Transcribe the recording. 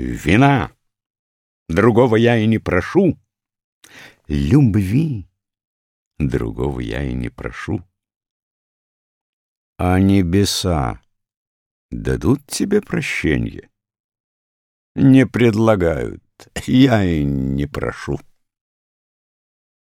Вина. Другого я и не прошу. Любви. Другого я и не прошу. А небеса дадут тебе прощенье? Не предлагают, я и не прошу.